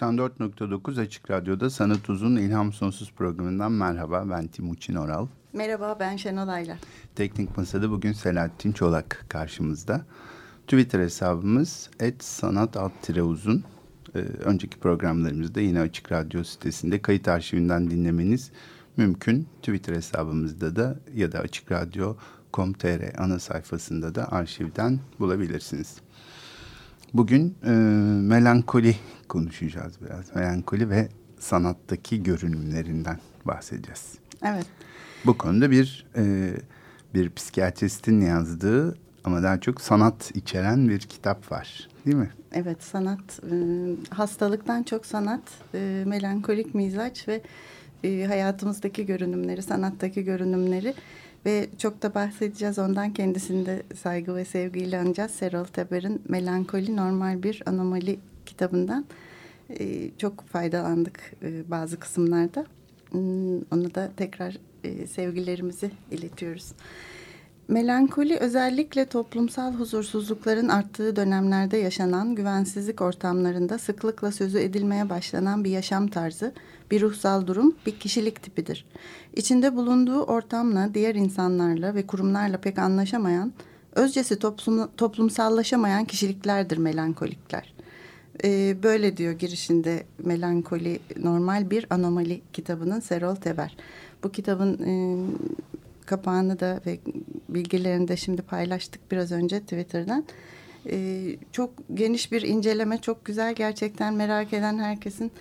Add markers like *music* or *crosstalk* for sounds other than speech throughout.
94.9 Açık Radyo'da Sanat Uzun İlham Sonsuz programından merhaba. Ben Timuçin Oral. Merhaba ben Şenol Ayla. Teknik Masa'da bugün Selahattin Çolak karşımızda. Twitter hesabımız @sanat_uzun. Ee, önceki programlarımızda yine Açık Radyo sitesinde kayıt arşivinden dinlemeniz mümkün. Twitter hesabımızda da ya da Açık Radyo.com.tr ana sayfasında da arşivden bulabilirsiniz. Bugün e, melankoli konuşacağız biraz. Melankoli ve sanattaki görünümlerinden bahsedeceğiz. Evet. Bu konuda bir e, bir psikiyatristin yazdığı ama daha çok sanat içeren bir kitap var. Değil mi? Evet sanat e, hastalıktan çok sanat e, melankolik mizaç ve e, hayatımızdaki görünümleri sanattaki görünümleri ve çok da bahsedeceğiz ondan kendisinde saygı ve sevgiyle anacağız. Serol Teber'in Melankoli Normal Bir Anomali kitabından e, çok faydalandık e, bazı kısımlarda. Hmm, ona da tekrar e, sevgilerimizi iletiyoruz. Melankoli özellikle toplumsal huzursuzlukların arttığı dönemlerde yaşanan güvensizlik ortamlarında sıklıkla sözü edilmeye başlanan bir yaşam tarzı, bir ruhsal durum, bir kişilik tipidir. İçinde bulunduğu ortamla, diğer insanlarla ve kurumlarla pek anlaşamayan, özcesi toplum, toplumsallaşamayan kişiliklerdir melankolikler. Ee, böyle diyor girişinde Melankoli Normal Bir Anomali kitabının Serol Teber. Bu kitabın e, kapağını da ve bilgilerini de şimdi paylaştık biraz önce Twitter'dan. Ee, çok geniş bir inceleme, çok güzel gerçekten merak eden herkesin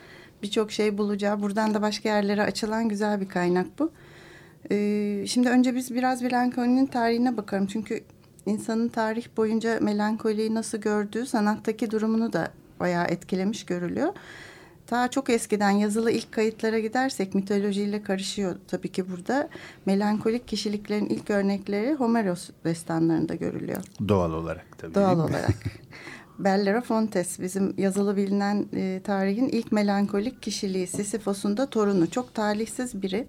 birçok şey bulacağı, buradan da başka yerlere açılan güzel bir kaynak bu. Ee, şimdi önce biz biraz melankolinin tarihine bakalım. Çünkü insanın tarih boyunca melankoliyi nasıl gördüğü sanattaki durumunu da bayağı etkilemiş görülüyor. Ta çok eskiden yazılı ilk kayıtlara gidersek mitolojiyle karışıyor tabii ki burada. Melankolik kişiliklerin ilk örnekleri Homeros destanlarında görülüyor. Doğal olarak tabii. Doğal olarak. *laughs* Bellera Fontes bizim yazılı bilinen e, tarihin ilk melankolik kişiliği Sisyphos'un da torunu. Çok talihsiz biri.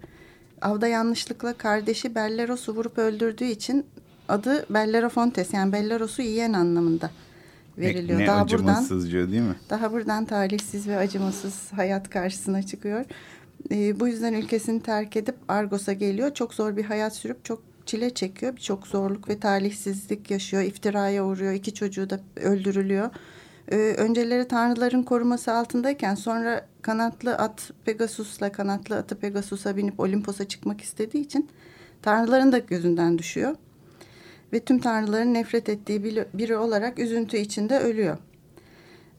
Avda yanlışlıkla kardeşi Belleros'u vurup öldürdüğü için adı Bellera Fontes yani Belleros'u yiyen anlamında veriliyor. Ne, daha acımasızca buradan, değil mi? Daha buradan talihsiz ve acımasız hayat karşısına çıkıyor. E, bu yüzden ülkesini terk edip Argos'a geliyor. Çok zor bir hayat sürüp çok çile çekiyor. Birçok zorluk ve talihsizlik yaşıyor. İftiraya uğruyor. İki çocuğu da öldürülüyor. Ee, önceleri tanrıların koruması altındayken sonra kanatlı at Pegasus'la kanatlı atı Pegasus'a binip Olimpos'a çıkmak istediği için tanrıların da gözünden düşüyor ve tüm tanrıların nefret ettiği biri olarak üzüntü içinde ölüyor.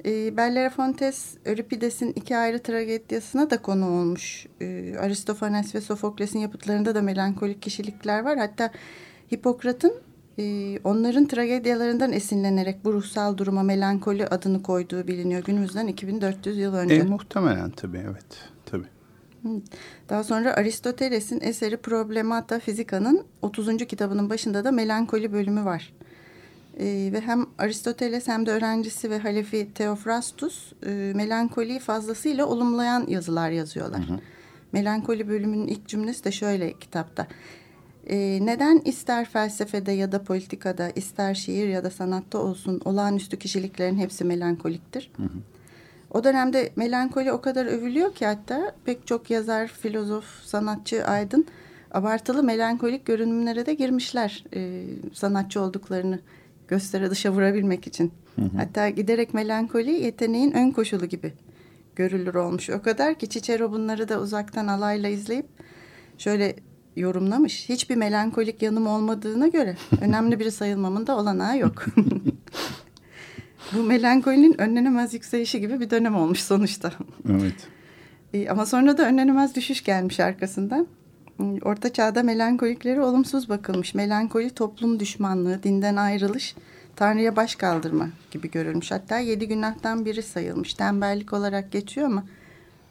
E, Bellerofontes, Euripides'in iki ayrı tragedyasına da konu olmuş. E, Aristofanes ve Sofokles'in yapıtlarında da melankolik kişilikler var. Hatta Hipokrat'ın e, onların tragedyalarından esinlenerek bu ruhsal duruma melankoli adını koyduğu biliniyor. Günümüzden 2400 yıl önce. E, muhtemelen tabii evet. Daha sonra Aristoteles'in eseri Problemata Fizika'nın 30. kitabının başında da melankoli bölümü var. Ee, ve hem Aristoteles hem de öğrencisi ve halefi Theophrastus e, melankoliyi fazlasıyla olumlayan yazılar yazıyorlar. Hı hı. Melankoli bölümünün ilk cümlesi de şöyle kitapta. Ee, neden ister felsefede ya da politikada, ister şiir ya da sanatta olsun olağanüstü kişiliklerin hepsi melankoliktir? Hı hı. O dönemde melankoli o kadar övülüyor ki hatta pek çok yazar, filozof, sanatçı, aydın abartılı melankolik görünümlere de girmişler e, sanatçı olduklarını göstere dışa vurabilmek için. Hı hı. Hatta giderek melankoli yeteneğin ön koşulu gibi görülür olmuş. O kadar ki Cicero bunları da uzaktan alayla izleyip şöyle yorumlamış. Hiçbir melankolik yanım olmadığına göre önemli biri sayılmamın da olanağı yok. *laughs* Bu melankolinin önlenemez yükselişi gibi bir dönem olmuş sonuçta. Evet. E, ama sonra da önlenemez düşüş gelmiş arkasından. Orta çağda melankolikleri olumsuz bakılmış. Melankoli toplum düşmanlığı, dinden ayrılış, Tanrı'ya baş kaldırma gibi görülmüş. Hatta yedi günahtan biri sayılmış. Tembellik olarak geçiyor ama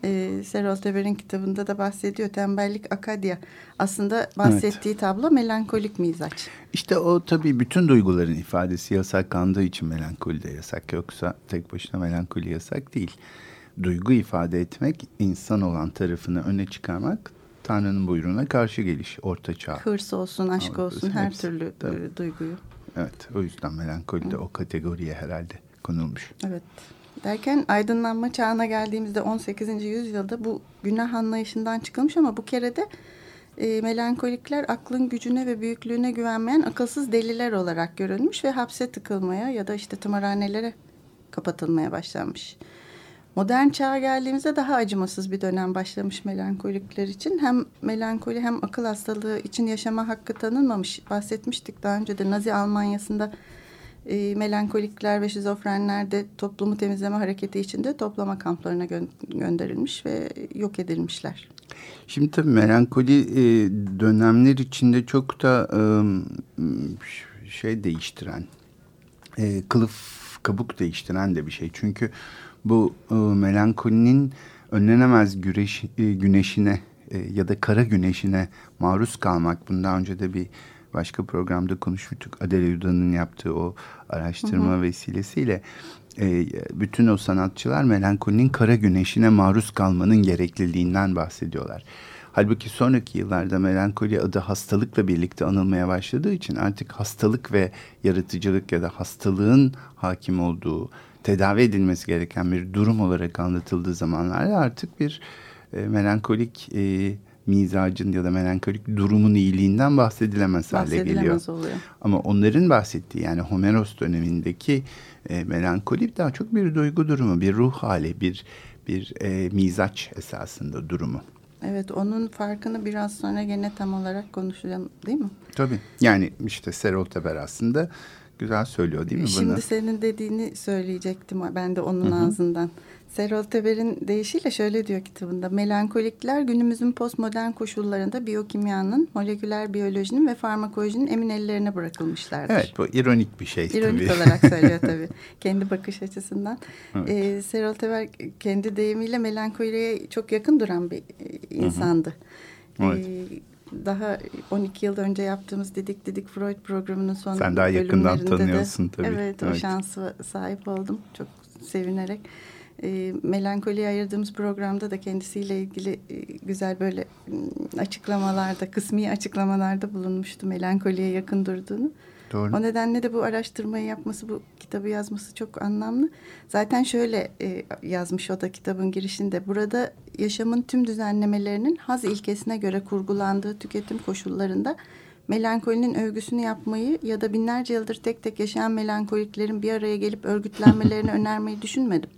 e, Serol Teber'in kitabında da bahsediyor. Tembellik Akadya. Aslında bahsettiği evet. tablo melankolik mizaç. İşte o tabii bütün duyguların ifadesi yasaklandığı için melankoli de yasak. Yoksa tek başına melankoli yasak değil. Duygu ifade etmek, insan olan tarafını öne çıkarmak Tanrı'nın buyruğuna karşı geliş, orta çağ. Hırs olsun, aşk olsun, her hepsi, türlü tabii. duyguyu. Evet, o yüzden melankoli de o kategoriye herhalde konulmuş. Evet. Derken aydınlanma çağına geldiğimizde 18. yüzyılda bu günah anlayışından çıkılmış ama bu kere de e, melankolikler aklın gücüne ve büyüklüğüne güvenmeyen akılsız deliler olarak görülmüş ve hapse tıkılmaya ya da işte tımarhanelere kapatılmaya başlanmış. Modern çağa geldiğimizde daha acımasız bir dönem başlamış melankolikler için. Hem melankoli hem akıl hastalığı için yaşama hakkı tanınmamış. Bahsetmiştik daha önce de Nazi Almanya'sında e, melankolikler ve şizofrenler de toplumu temizleme hareketi içinde toplama kamplarına gö gönderilmiş ve yok edilmişler. Şimdi tabii melankoli e, dönemler içinde çok da e, şey değiştiren, e, kılıf kabuk değiştiren de bir şey. Çünkü bu e, melankolinin önlenemez güreş, e, güneşine e, ya da kara güneşine maruz kalmak. Bundan önce de bir başka programda konuşmuştuk. Adele Yuda'nın yaptığı o araştırma hı hı. vesilesiyle e, bütün o sanatçılar melankolinin kara güneşine maruz kalmanın gerekliliğinden bahsediyorlar. Halbuki sonraki yıllarda melankoli adı hastalıkla birlikte anılmaya başladığı için artık hastalık ve yaratıcılık ya da hastalığın hakim olduğu, tedavi edilmesi gereken bir durum olarak anlatıldığı zamanlarda artık bir e, melankolik e, mizacın ya da melankolik durumun iyiliğinden bahsedilemez, hale geliyor. oluyor. Ama onların bahsettiği yani Homeros dönemindeki e, melankoli daha çok bir duygu durumu, bir ruh hali, bir bir e, mizaç esasında durumu. Evet onun farkını biraz sonra gene tam olarak konuşacağım değil mi? Tabii yani işte Serol Teber aslında güzel söylüyor değil mi Şimdi bunu? senin dediğini söyleyecektim ben de onun Hı -hı. ağzından. Serol Teber'in deyişiyle şöyle diyor kitabında. Melankolikler günümüzün postmodern koşullarında biyokimyanın, moleküler biyolojinin ve farmakolojinin emin ellerine bırakılmışlardır. Evet bu ironik bir şey İronik tabii. olarak söylüyor tabii. *laughs* kendi bakış açısından. Evet. Ee, Serol Teber kendi deyimiyle melankoliye çok yakın duran bir e, insandı. Hı hı. Evet. Ee, daha 12 yıl önce yaptığımız Didik Didik Freud programının son Sen daha yakından tanıyorsun tabii. Evet, evet o şansı sahip oldum çok sevinerek. E, melankoliye ayırdığımız programda da kendisiyle ilgili e, güzel böyle açıklamalarda, kısmi açıklamalarda bulunmuştu melankoliye yakın durduğunu. Doğru. O nedenle de bu araştırmayı yapması, bu kitabı yazması çok anlamlı. Zaten şöyle e, yazmış o da kitabın girişinde. Burada yaşamın tüm düzenlemelerinin haz ilkesine göre kurgulandığı tüketim koşullarında melankolinin övgüsünü yapmayı ya da binlerce yıldır tek tek yaşayan melankoliklerin bir araya gelip örgütlenmelerini *laughs* önermeyi düşünmedim.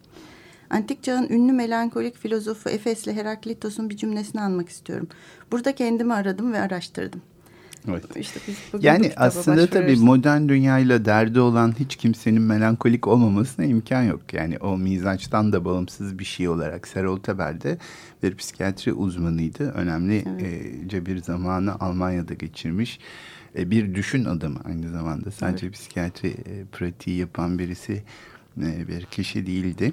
Antik çağın ünlü melankolik filozofu Efesli Heraklitos'un bir cümlesini anmak istiyorum. Burada kendimi aradım ve araştırdım. Evet. İşte biz yani aslında tabii modern dünyayla derdi olan hiç kimsenin melankolik olmamasına imkan yok. Yani o mizaçtan da bağımsız bir şey olarak Serol Teber de bir psikiyatri uzmanıydı. Önemli evet. e, bir zamanı Almanya'da geçirmiş. E, bir düşün adamı aynı zamanda. Sadece evet. psikiyatri e, pratiği yapan birisi e, bir kişi değildi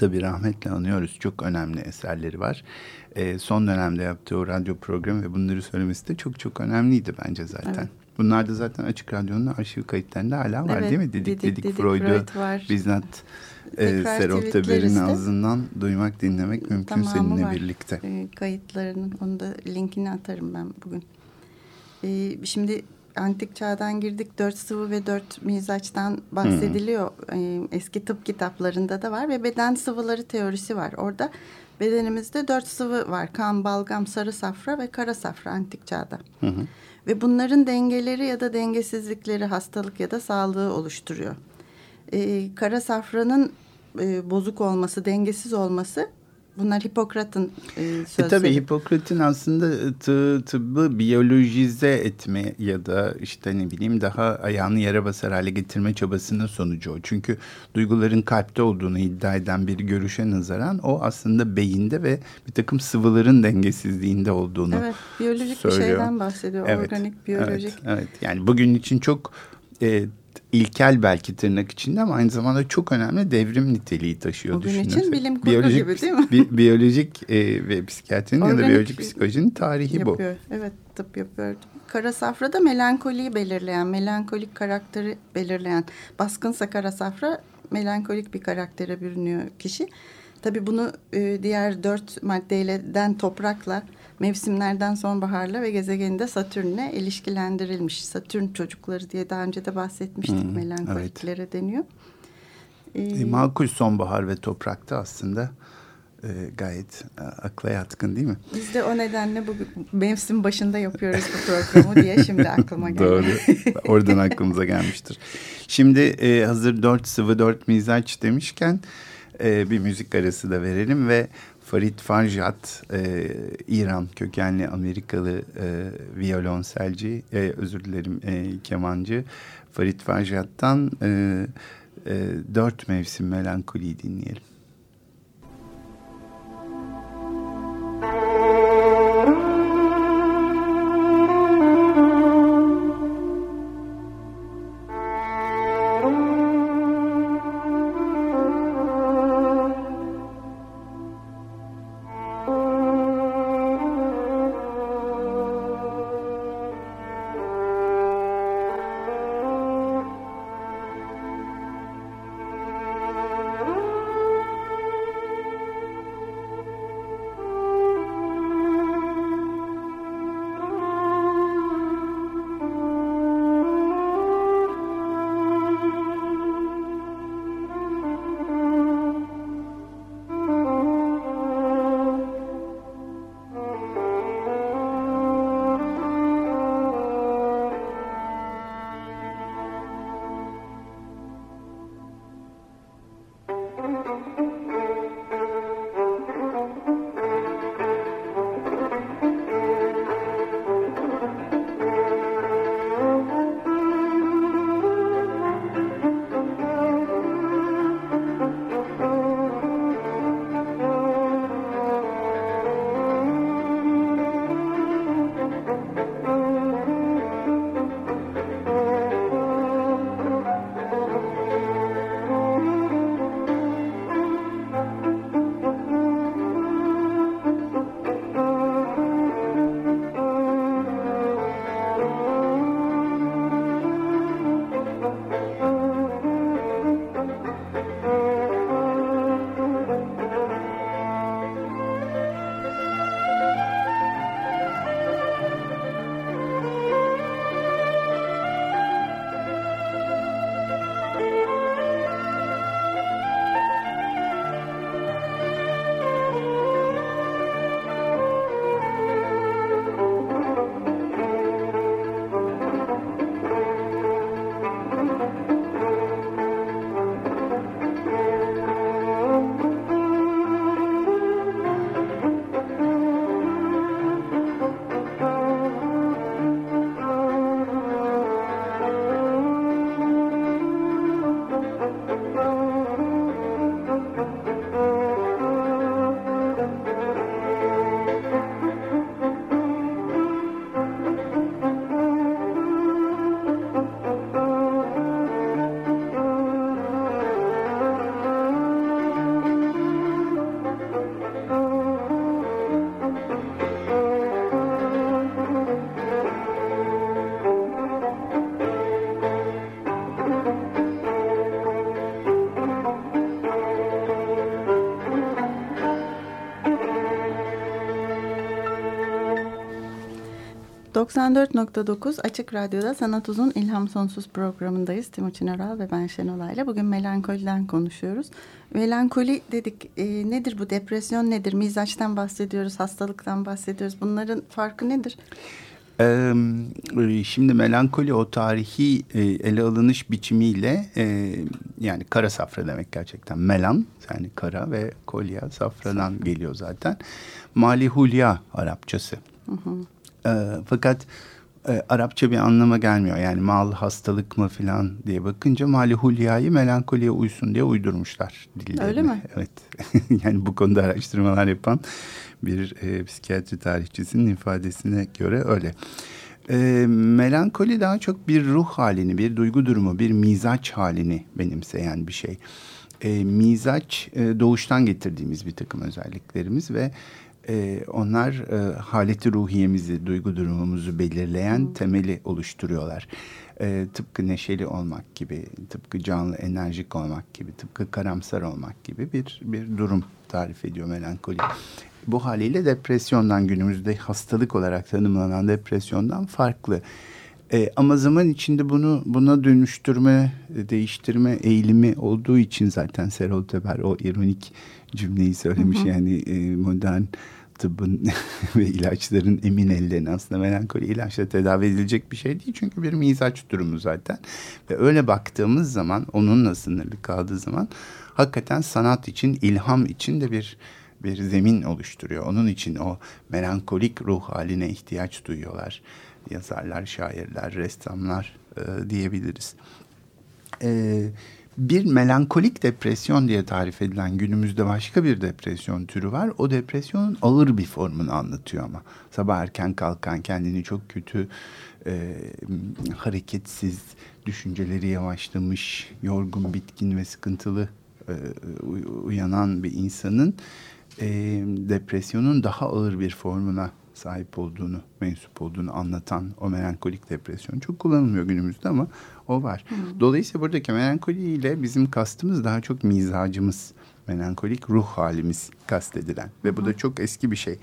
tabii rahmetle anıyoruz. Çok önemli eserleri var. E, son dönemde yaptığı o radyo programı ve bunları söylemesi de çok çok önemliydi bence zaten. Evet. Bunlar da zaten Açık Radyo'nun arşiv kayıtlarında hala var evet, değil mi? Dedik dedik, dedik, dedik Freud'u Freud var. bizzat e, Serol Teber'in ağzından duymak, dinlemek mümkün Tamamı seninle var. birlikte. E, kayıtlarının, onu da linkini atarım ben bugün. E, şimdi antik çağdan girdik. Dört sıvı ve dört mizaçtan bahsediliyor. Hmm. Eski tıp kitaplarında da var ve beden sıvıları teorisi var. Orada bedenimizde dört sıvı var. Kan, balgam, sarı safra ve kara safra antik çağda. Hı Ve bunların dengeleri ya da dengesizlikleri hastalık ya da sağlığı oluşturuyor. Ee, kara safranın e, bozuk olması, dengesiz olması Bunlar Hipokrat'ın e, sözleri. E, tabii Hipokrat'ın aslında tı, tıbbı biyolojize etme ya da işte ne bileyim daha ayağını yere basar hale getirme çabasının sonucu o. Çünkü duyguların kalpte olduğunu iddia eden bir görüşe nazaran o aslında beyinde ve bir takım sıvıların dengesizliğinde olduğunu Evet biyolojik söylüyor. bir şeyden bahsediyor. Evet, Organik, biyolojik. Evet, evet. yani bugün için çok e, ilkel belki tırnak içinde ama aynı zamanda çok önemli devrim niteliği taşıyor. Bugün için bilim kurgu biyolojik, gibi değil mi? Bi, biyolojik e, ve psikiyatrinin ya da biyolojik psikolojinin tarihi yapıyor. bu. Evet tıp yapıyor. Kara safra da melankoliyi belirleyen, melankolik karakteri belirleyen. Baskınsa kara safra melankolik bir karaktere bürünüyor kişi. Tabii bunu e, diğer dört maddeyleden toprakla, mevsimlerden sonbaharla ve gezegeninde Satürn'le ilişkilendirilmiş. Satürn çocukları diye daha önce de bahsetmiştik hmm, melankoliklere evet. deniyor. Ee, e, makul sonbahar ve toprakta aslında e, gayet e, akla yatkın değil mi? Biz de o nedenle bu mevsim başında yapıyoruz bu programı diye şimdi aklıma *laughs* geldi. Doğru. Oradan aklımıza gelmiştir. Şimdi e, hazır dört sıvı dört mizaç demişken e, bir müzik arası da verelim ve Farid Farjat, e, İran kökenli Amerikalı e, violonselci, e, özür dilerim e, kemancı Farid Farjat'tan e, e, Dört Mevsim Melankoli'yi dinleyelim. ...94.9 Açık Radyo'da Sanat Uzun İlham Sonsuz programındayız. Timuçin Oral ve ben Şenolay ile. Bugün melankoliden konuşuyoruz. Melankoli dedik. E, nedir bu? Depresyon nedir? Mizaçtan bahsediyoruz, hastalıktan bahsediyoruz. Bunların farkı nedir? Şimdi melankoli o tarihi ele alınış biçimiyle yani kara safra demek gerçekten melan yani kara ve kolya safradan geliyor zaten. Mali hulya Arapçası. Hı hı. E, fakat e, Arapça bir anlama gelmiyor. Yani mal hastalık mı falan diye bakınca mali hulyayı melankoliye uysun diye uydurmuşlar dillerine. Öyle mi? Evet. *laughs* yani bu konuda araştırmalar yapan bir e, psikiyatri tarihçisinin ifadesine göre öyle. E, melankoli daha çok bir ruh halini, bir duygu durumu, bir mizaç halini benimseyen bir şey. E, mizaç e, doğuştan getirdiğimiz bir takım özelliklerimiz ve e, onlar e, haleti ruhiyemizi, duygu durumumuzu belirleyen hmm. temeli oluşturuyorlar. E, tıpkı neşeli olmak gibi, tıpkı canlı, enerjik olmak gibi, tıpkı karamsar olmak gibi bir bir durum tarif ediyor melankoli. Bu haliyle depresyondan günümüzde hastalık olarak tanımlanan depresyondan farklı. E, ama zaman içinde bunu buna dönüştürme, değiştirme eğilimi olduğu için zaten Serol Teber o ironik cümleyi söylemiş. Hı hı. Yani e, modern tıbbın *laughs* ve ilaçların emin ellerine aslında melankoli ilaçla tedavi edilecek bir şey değil. Çünkü bir mizaç durumu zaten. Ve öyle baktığımız zaman onunla sınırlı kaldığı zaman hakikaten sanat için, ilham için de bir bir zemin oluşturuyor. Onun için o melankolik ruh haline ihtiyaç duyuyorlar. Yazarlar, şairler, ressamlar e, diyebiliriz. Evet bir melankolik depresyon diye tarif edilen günümüzde başka bir depresyon türü var. O depresyonun ağır bir formunu anlatıyor ama. Sabah erken kalkan, kendini çok kötü, e, hareketsiz, düşünceleri yavaşlamış, yorgun, bitkin ve sıkıntılı e, uyanan bir insanın e, depresyonun daha ağır bir formuna sahip olduğunu, mensup olduğunu anlatan o melankolik depresyon çok kullanılmıyor günümüzde ama o var. Hı. Dolayısıyla buradaki melankoli ile bizim kastımız daha çok mizacımız, melankolik ruh halimiz kastedilen ve bu Hı. da çok eski bir şey.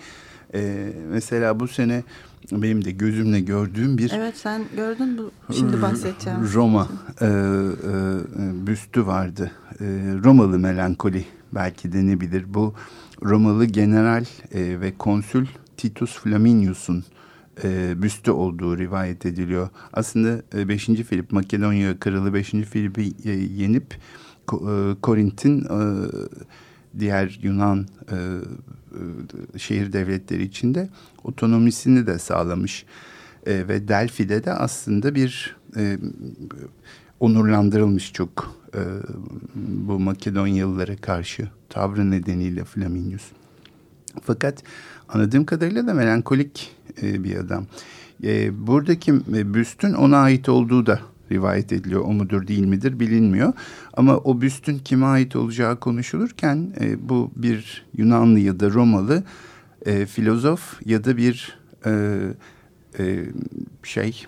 Ee, mesela bu sene benim de gözümle gördüğüm bir... Evet sen gördün bu şimdi bahsedeceğim. Roma e, e, büstü vardı. E, Romalı melankoli belki denebilir. Bu Romalı general e, ve konsül Titus Flaminius'un e, büstü olduğu rivayet ediliyor. Aslında e, 5. Filip Makedonya kralı 5. Filip'i e, yenip e, Korint'in e, diğer Yunan e, e, şehir devletleri içinde otonomisini de sağlamış. E, ve Delphi'de de aslında bir e, onurlandırılmış çok e, bu Makedonyalılara karşı tavrı nedeniyle Flaminius. Fakat anladığım kadarıyla da melankolik e, bir adam. E, buradaki e, büstün ona ait olduğu da rivayet ediliyor. O mudur değil midir bilinmiyor. Ama o büstün kime ait olacağı konuşulurken e, bu bir Yunanlı ya da Romalı e, filozof ya da bir e, e, şey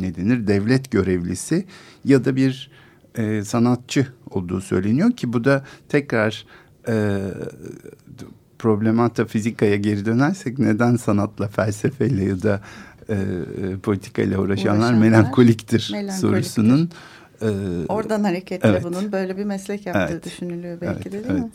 ne denir devlet görevlisi ya da bir e, sanatçı olduğu söyleniyor ki bu da tekrar e, problemata fizikaya geri dönersek neden sanatla, felsefeyle ya da e, e politikayla uğraşanlar, uğraşanlar melankoliktir, melankoliktir sorusunun e, oradan hareketle evet. bunun böyle bir meslek yaptığı evet. düşünülüyor belki evet, de değil evet. mi?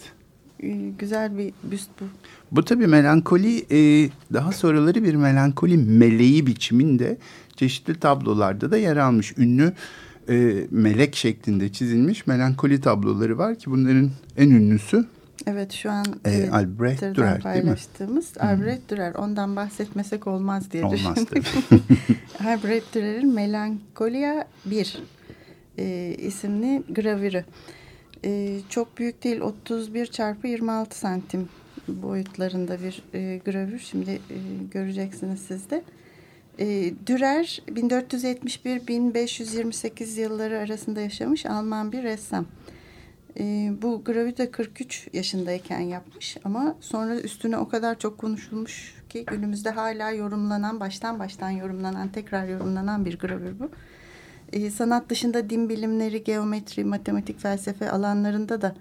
E, güzel bir büst bu. Bu tabii melankoli e, daha sonraları bir melankoli meleği biçiminde çeşitli tablolarda da yer almış. Ünlü e, melek şeklinde çizilmiş melankoli tabloları var ki bunların en ünlüsü Evet şu an e, Albrecht Dürer paylaştığımız değil mi? Albrecht Dürer. Ondan bahsetmesek olmaz diye olmaz, düşündük. *laughs* Albrecht Dürer'in Melankolia 1 e, isimli gravürü. E, çok büyük değil 31 çarpı 26 santim boyutlarında bir e, gravür. Şimdi e, göreceksiniz siz de. E, Dürer 1471-1528 yılları arasında yaşamış Alman bir ressam. E, bu gravi de 43 yaşındayken yapmış ama sonra üstüne o kadar çok konuşulmuş ki günümüzde hala yorumlanan, baştan baştan yorumlanan, tekrar yorumlanan bir gravür bu. E, sanat dışında din bilimleri, geometri, matematik, felsefe alanlarında da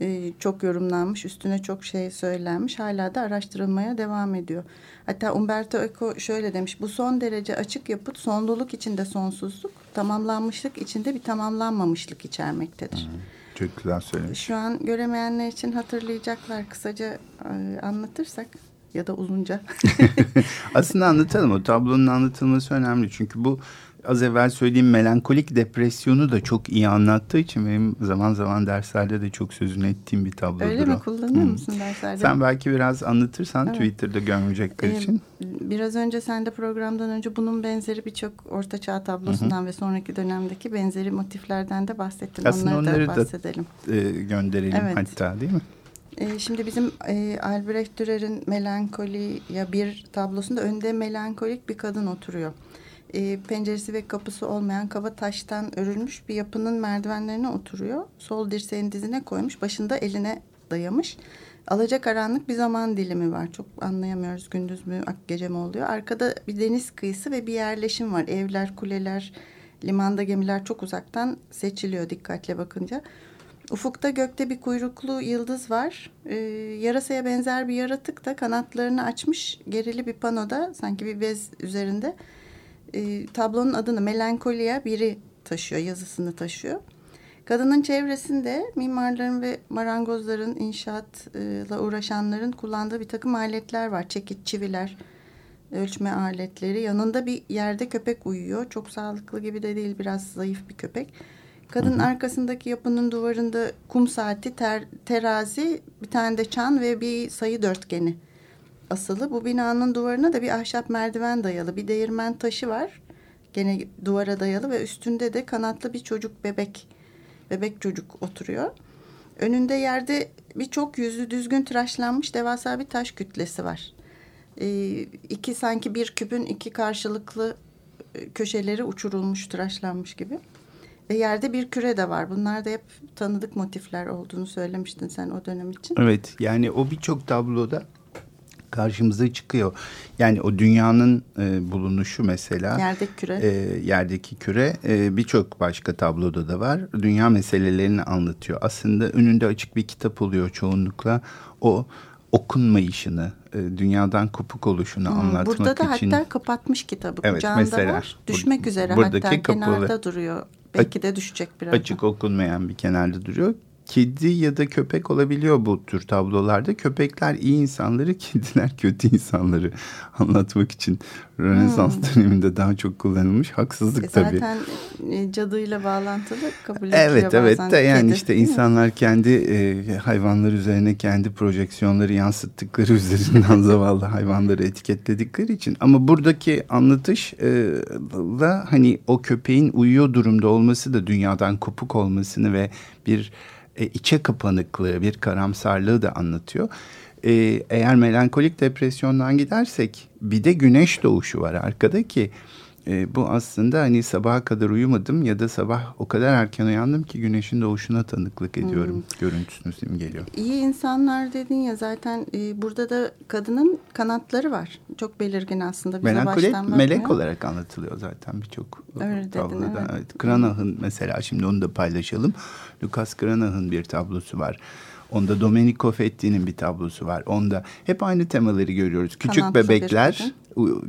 e, çok yorumlanmış, üstüne çok şey söylenmiş. Hala da araştırılmaya devam ediyor. Hatta Umberto Eco şöyle demiş, bu son derece açık yapıt sonluluk içinde sonsuzluk, tamamlanmışlık içinde bir tamamlanmamışlık içermektedir. Hmm. Çok güzel söylemiş. Şu an göremeyenler için hatırlayacaklar. Kısaca e, anlatırsak ya da uzunca. *laughs* Aslında anlatalım. O tablonun anlatılması önemli. Çünkü bu az evvel söylediğim melankolik depresyonu da çok iyi anlattığı için benim zaman zaman derslerde de çok sözünü ettiğim bir tablodur Öyle mi? Kullanıyor hmm. musun derslerde? Sen belki biraz anlatırsan evet. Twitter'da görmeyecekler ee, için. Biraz önce sen de programdan önce bunun benzeri birçok ortaçağ tablosundan Hı-hı. ve sonraki dönemdeki benzeri motiflerden de bahsettin. Aslında onları, onları da bahsedelim. E, gönderelim evet. hatta değil mi? E, şimdi bizim e, Albrecht Dürer'in Melankoli ya bir tablosunda önde melankolik bir kadın oturuyor. E, penceresi ve kapısı olmayan kaba taştan örülmüş bir yapının merdivenlerine oturuyor. Sol dirseğini dizine koymuş, başında eline dayamış. Alacakaranlık bir zaman dilimi var. Çok anlayamıyoruz gündüz mü, gece mi oluyor. Arkada bir deniz kıyısı ve bir yerleşim var. Evler, kuleler, limanda gemiler çok uzaktan seçiliyor dikkatle bakınca. Ufukta gökte bir kuyruklu yıldız var. Ee, yarasaya benzer bir yaratık da kanatlarını açmış gerili bir panoda sanki bir bez üzerinde e, tablonun adını Melankoliya biri taşıyor, yazısını taşıyor. Kadının çevresinde mimarların ve marangozların, inşaatla uğraşanların kullandığı bir takım aletler var. Çekiç, çiviler, ölçme aletleri. Yanında bir yerde köpek uyuyor. Çok sağlıklı gibi de değil, biraz zayıf bir köpek. Kadının hı hı. arkasındaki yapının duvarında kum saati, ter, terazi, bir tane de çan ve bir sayı dörtgeni asılı. Bu binanın duvarına da bir ahşap merdiven dayalı. Bir değirmen taşı var. Gene duvara dayalı ve üstünde de kanatlı bir çocuk bebek bebek çocuk oturuyor. Önünde yerde birçok yüzü düzgün tıraşlanmış devasa bir taş kütlesi var. Ee, iki sanki bir küpün iki karşılıklı e, köşeleri uçurulmuş, tıraşlanmış gibi. Ve yerde bir küre de var. Bunlar da hep tanıdık motifler olduğunu söylemiştin sen o dönem için. Evet yani o birçok tabloda karşımıza çıkıyor. Yani o dünyanın e, bulunuşu mesela. Yerdeki küre. E, yerdeki küre e, birçok başka tabloda da var. Dünya meselelerini anlatıyor. Aslında önünde açık bir kitap oluyor çoğunlukla. O okunmayışını, e, dünyadan kopuk oluşunu hmm, anlatmak için. Burada da için... hatta kapatmış kitabı. Evet, Kucağında mesela, var. Düşmek üzere hatta kapalı, kenarda duruyor. Belki de düşecek biraz. Açık okunmayan bir kenarda duruyor kedi ya da köpek olabiliyor bu tür tablolarda. Köpekler iyi insanları, *laughs* kediler kötü insanları anlatmak için Rönesans hmm. döneminde daha çok kullanılmış. Haksızlık e tabii. Zaten e, cadıyla bağlantılı kabul ediliyor Evet evet de yani kedi, işte insanlar kendi e, hayvanlar üzerine kendi projeksiyonları yansıttıkları *laughs* üzerinden zavallı hayvanları etiketledikleri için. Ama buradaki anlatış e, da hani o köpeğin uyuyor durumda olması da dünyadan kopuk olmasını ve bir e, içe kapanıklığı, bir karamsarlığı da anlatıyor. E, eğer melankolik depresyondan gidersek bir de güneş doğuşu var arkada ki e, bu aslında hani sabaha kadar uyumadım ya da sabah o kadar erken uyandım ki güneşin doğuşuna tanıklık ediyorum hmm. görüntüsünü geliyor. İyi insanlar dedin ya zaten e, burada da kadının kanatları var. Çok belirgin aslında bize Melankolik melek olarak anlatılıyor zaten birçok tabloda. evet. evet. Kranach'ın mesela şimdi onu da paylaşalım. Lucas Cranach'ın bir tablosu var. Onda Domenico Fetti'nin bir tablosu var. Onda hep aynı temaları görüyoruz. Küçük Kanatlı bebekler,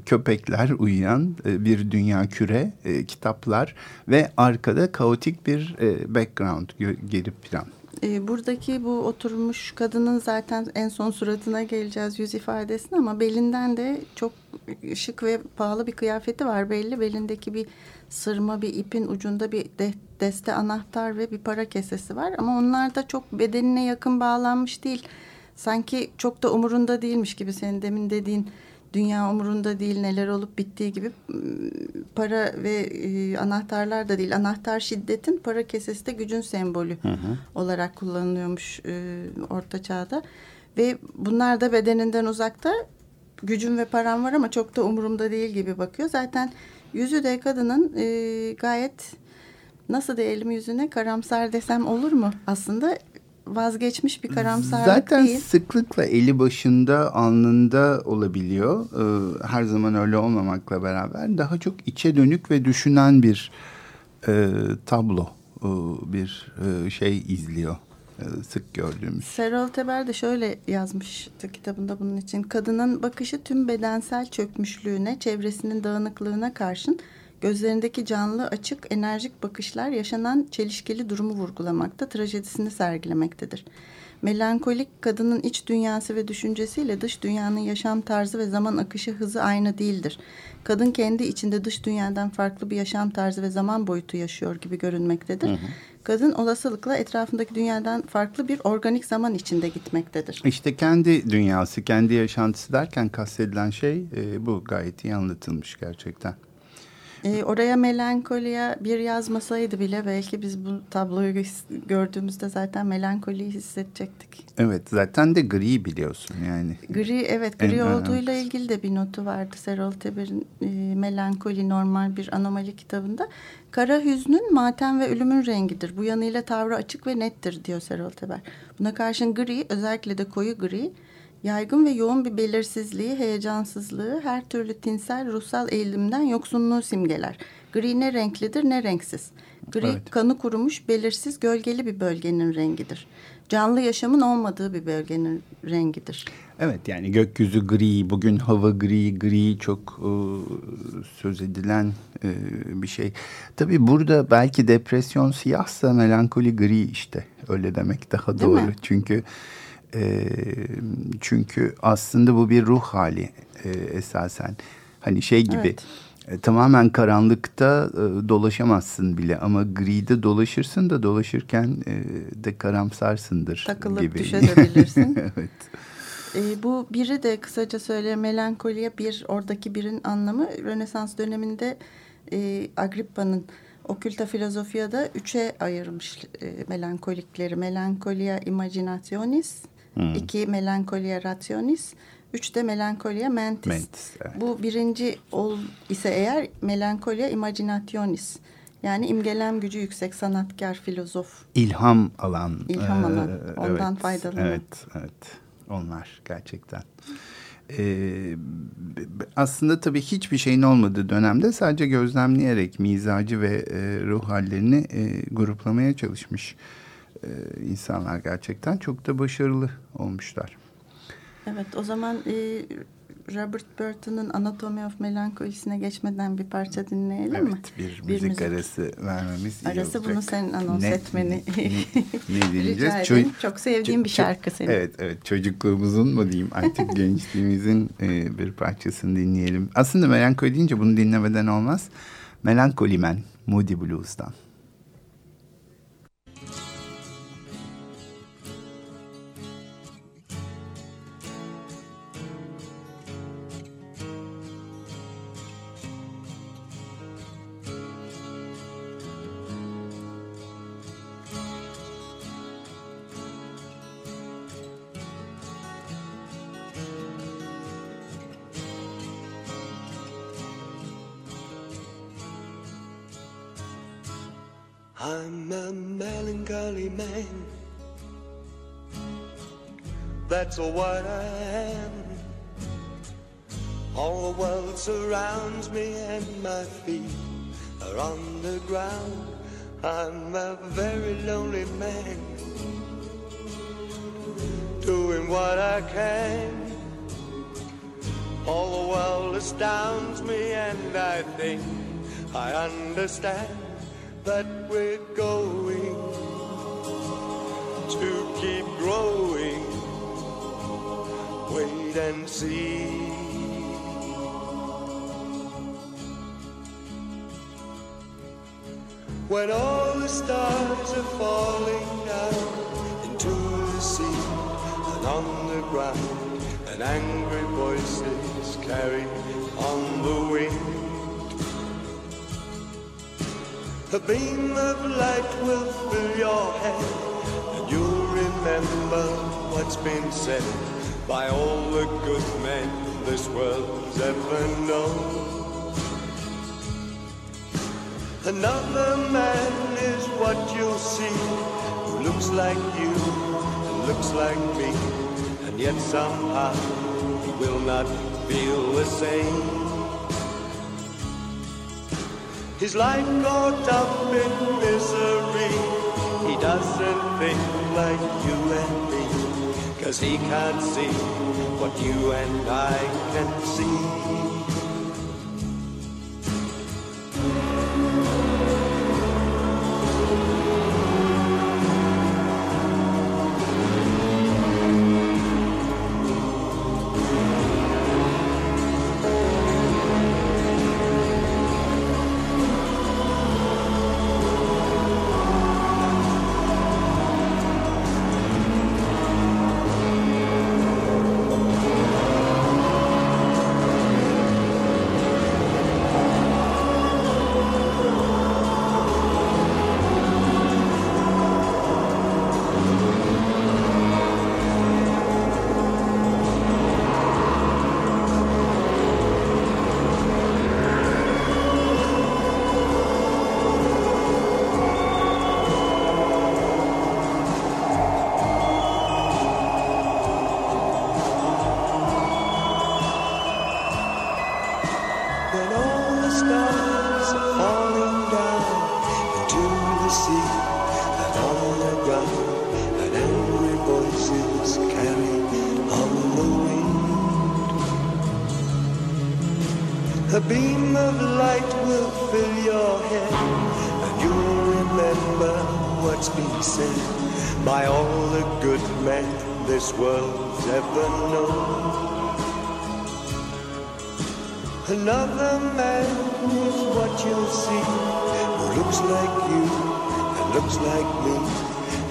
köpekler uyuyan e, bir dünya küre, e, kitaplar ve arkada kaotik bir e, background, geri plan. Buradaki bu oturmuş kadının zaten en son suratına geleceğiz yüz ifadesine ama belinden de çok şık ve pahalı bir kıyafeti var belli. Belindeki bir sırma bir ipin ucunda bir de, deste anahtar ve bir para kesesi var. Ama onlar da çok bedenine yakın bağlanmış değil. Sanki çok da umurunda değilmiş gibi senin demin dediğin dünya umurunda değil neler olup bittiği gibi para ve e, anahtarlar da değil. Anahtar şiddetin para kesesi de gücün sembolü hı hı. olarak kullanılıyormuş e, orta çağda. Ve bunlar da bedeninden uzakta gücüm ve param var ama çok da umurumda değil gibi bakıyor. Zaten Yüzü de kadının e, gayet nasıl diyelim yüzüne karamsar desem olur mu? Aslında vazgeçmiş bir karamsarlık Zaten değil. Zaten sıklıkla eli başında alnında olabiliyor. Ee, her zaman öyle olmamakla beraber daha çok içe dönük ve düşünen bir e, tablo, e, bir e, şey izliyor. E, sık gördüğümüz. Serol Teber de şöyle yazmıştı kitabında bunun için. Kadının bakışı tüm bedensel çökmüşlüğüne, çevresinin dağınıklığına karşın gözlerindeki canlı, açık, enerjik bakışlar yaşanan çelişkili durumu vurgulamakta, trajedisini sergilemektedir. Melankolik kadının iç dünyası ve düşüncesiyle dış dünyanın yaşam tarzı ve zaman akışı hızı aynı değildir. Kadın kendi içinde dış dünyadan farklı bir yaşam tarzı ve zaman boyutu yaşıyor gibi görünmektedir. Hı hı kadın olasılıkla etrafındaki dünyadan farklı bir organik zaman içinde gitmektedir. İşte kendi dünyası, kendi yaşantısı derken kastedilen şey e, bu gayet iyi anlatılmış gerçekten. E, oraya melankoliye bir yazmasaydı bile belki biz bu tabloyu gördüğümüzde zaten melankoliyi hissedecektik. Evet zaten de gri biliyorsun yani. Gri evet gri en olduğuyla önemlisi. ilgili de bir notu vardı Serol Teber'in e, Melankoli Normal Bir Anomali kitabında. Kara hüznün matem ve ölümün rengidir. Bu yanıyla tavrı açık ve nettir diyor Serol Teber. Buna karşın gri özellikle de koyu gri Yaygın ve yoğun bir belirsizliği, heyecansızlığı, her türlü tinsel ruhsal eğilimden yoksunluğu simgeler. Gri ne renklidir ne renksiz. Gri evet. kanı kurumuş, belirsiz, gölgeli bir bölgenin rengidir. Canlı yaşamın olmadığı bir bölgenin rengidir. Evet yani gökyüzü gri, bugün hava gri, gri çok e, söz edilen e, bir şey. Tabii burada belki depresyon siyahsa melankoli gri işte öyle demek daha Değil doğru. Mi? Çünkü e, çünkü aslında bu bir ruh hali e, esasen. Hani şey gibi evet. e, tamamen karanlıkta e, dolaşamazsın bile ama gride dolaşırsın da dolaşırken e, de karamsarsındır Takılıp gibi. düşebilirsin. *laughs* evet. E, bu biri de kısaca söyle melankoliye bir oradaki birin anlamı Rönesans döneminde e, Agrippa'nın Okülta filozofiyada üçe ayırmış e, melankolikleri. Melankolia imaginationis, Hmm. İki melankolia rationis. Üç de melankolia mentis. mentis evet. Bu birinci ol ise eğer melankolia imaginationis. Yani imgelem gücü yüksek sanatkar, filozof. İlham alan. İlham alan. E, Ondan evet, faydalanan. Evet, evet. Onlar gerçekten. Ee, aslında tabii hiçbir şeyin olmadığı dönemde sadece gözlemleyerek mizacı ve e, ruh hallerini e, gruplamaya çalışmış e, insanlar gerçekten çok da başarılı olmuşlar. Evet o zaman e, Robert Burton'un Anatomy of Melancholy'sine geçmeden bir parça dinleyelim evet, mi? Bir, bir müzik, müzik arası vermemiz arası iyi olacak. bunu senin anons ne, etmeni ne, ne, *laughs* dinleyeceğiz? Rica Çok sevdiğim bir şarkı senin. Evet evet çocukluğumuzun mu diyeyim artık *laughs* gençliğimizin e, bir parçasını dinleyelim. Aslında melankoli deyince bunu dinlemeden olmaz. Melancholy Man Moody Blues'dan. Understand that we're going to keep growing. Wait and see. When all the stars are falling down into the sea and on the ground, and angry voices carry A beam of light will fill your head, and you'll remember what's been said by all the good men this world's ever known. Another man is what you'll see, who looks like you, looks like me, and yet somehow he will not feel the same. His life caught up in misery. He doesn't think like you and me. Cause he can't see what you and I can see. A beam of light will fill your head, and you'll remember what's been said by all the good men this world's ever known. Another man is what you'll see, who looks like you and looks like me,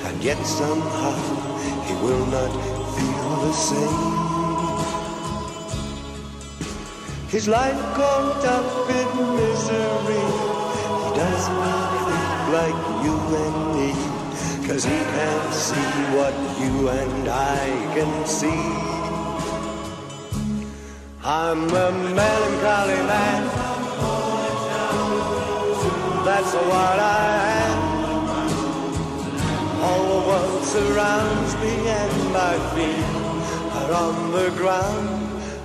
and yet somehow he will not feel the same. His life caught up in misery. He does not think like you and me. Cause he can't see what you and I can see. I'm a melancholy man. That's what I am. All the world surrounds me and my feet are on the ground.